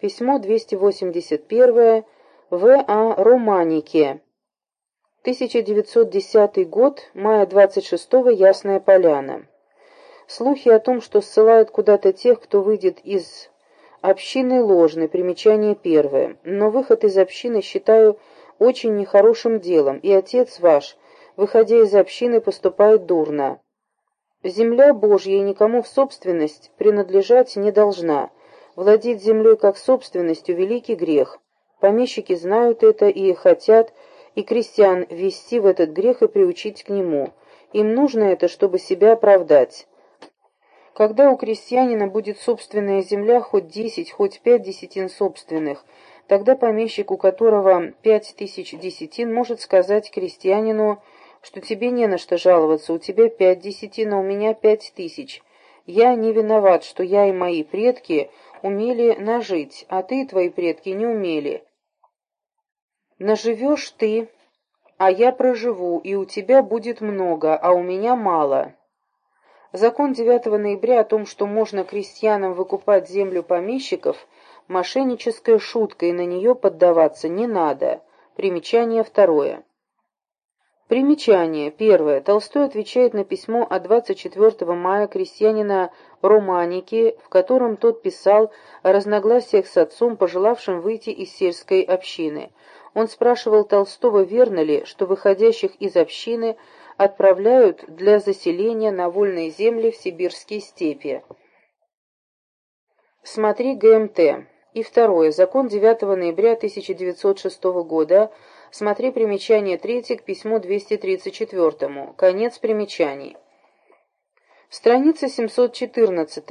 Письмо 281 В.А. Романике. 1910 год, мая 26-го, Ясная Поляна. Слухи о том, что ссылают куда-то тех, кто выйдет из общины, ложны, примечание первое. Но выход из общины считаю очень нехорошим делом, и отец ваш, выходя из общины, поступает дурно. Земля Божья никому в собственность принадлежать не должна. Владеть землей как собственностью – великий грех. Помещики знают это и хотят, и крестьян ввести в этот грех и приучить к нему. Им нужно это, чтобы себя оправдать. Когда у крестьянина будет собственная земля, хоть десять, хоть пять десятин собственных, тогда помещик, у которого пять тысяч десятин, может сказать крестьянину, что тебе не на что жаловаться, у тебя пять десятин, а у меня пять тысяч. Я не виноват, что я и мои предки умели нажить, а ты и твои предки не умели. Наживешь ты, а я проживу, и у тебя будет много, а у меня мало. Закон 9 ноября о том, что можно крестьянам выкупать землю помещиков, мошенническая шутка, и на нее поддаваться не надо. Примечание второе. Примечание. Первое. Толстой отвечает на письмо от 24 мая крестьянина Романики, в котором тот писал о разногласиях с отцом, пожелавшим выйти из сельской общины. Он спрашивал Толстого, верно ли, что выходящих из общины отправляют для заселения на вольные земли в сибирские степи. Смотри ГМТ. И второе. Закон 9 ноября 1906 года Смотри примечание 3 к письму 234. Конец примечаний. Страница 714.